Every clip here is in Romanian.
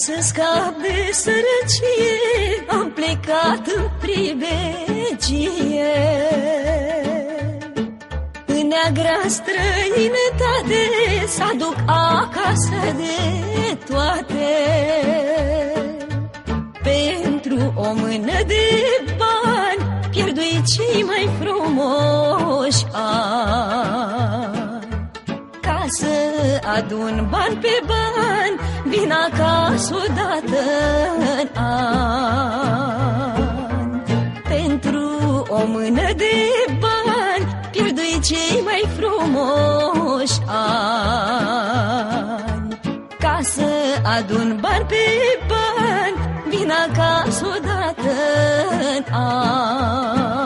să scap de sărăcie Am plecat în pribegie În neagra străinătate Să aduc acasă de toate. Pentru o mână de bani Pierdui cei mai frumoși ani. Ca să adun bani pe bani Vin acasă odată în an. Pentru o mână de bani Pierdui cei mai frumoși ani. Ca să adun bani pe bani Vin acasă odată în an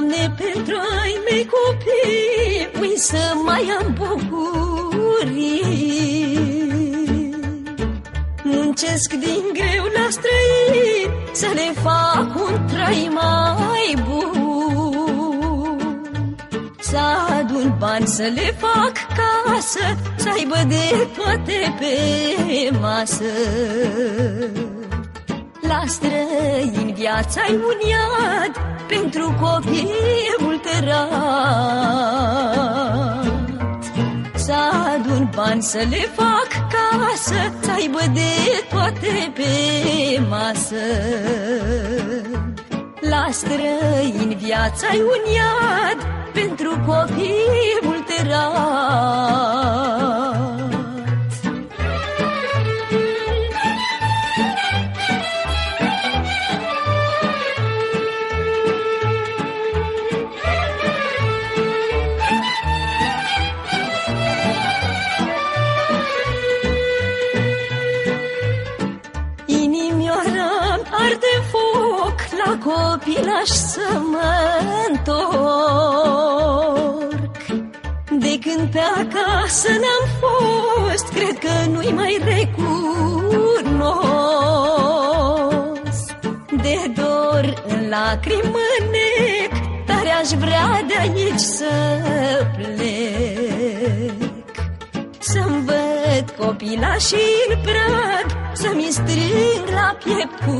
Doamne, pentru ai mei copii Ui să mai am bucurii. Muncesc din greu la străin Să le fac un trai mai bun. Să adun bani să le fac casă Să aibă de toate pe masă. La străin viața i un iad Pentru copii ulterat Să adun bani să le fac casă Să aibă de toate pe masă. La străin viața i un iad Pentru copii ulterat copilaș să mă întorc. De când pe acasă n-am fost Cred că nu-i mai recunosc. De dor în lacrimi mânec Tare aș vrea de aici să plec. Să-mi văd copilașii în prag Să-mi strâng la piept cu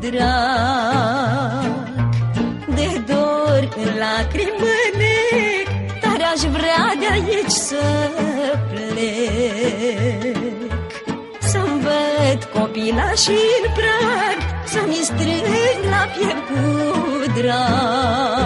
drag lacrimi mânec Tare aș vrea de aici să plec. Să-mi văd copilașii în prag Să-mi strâng la piept cu drag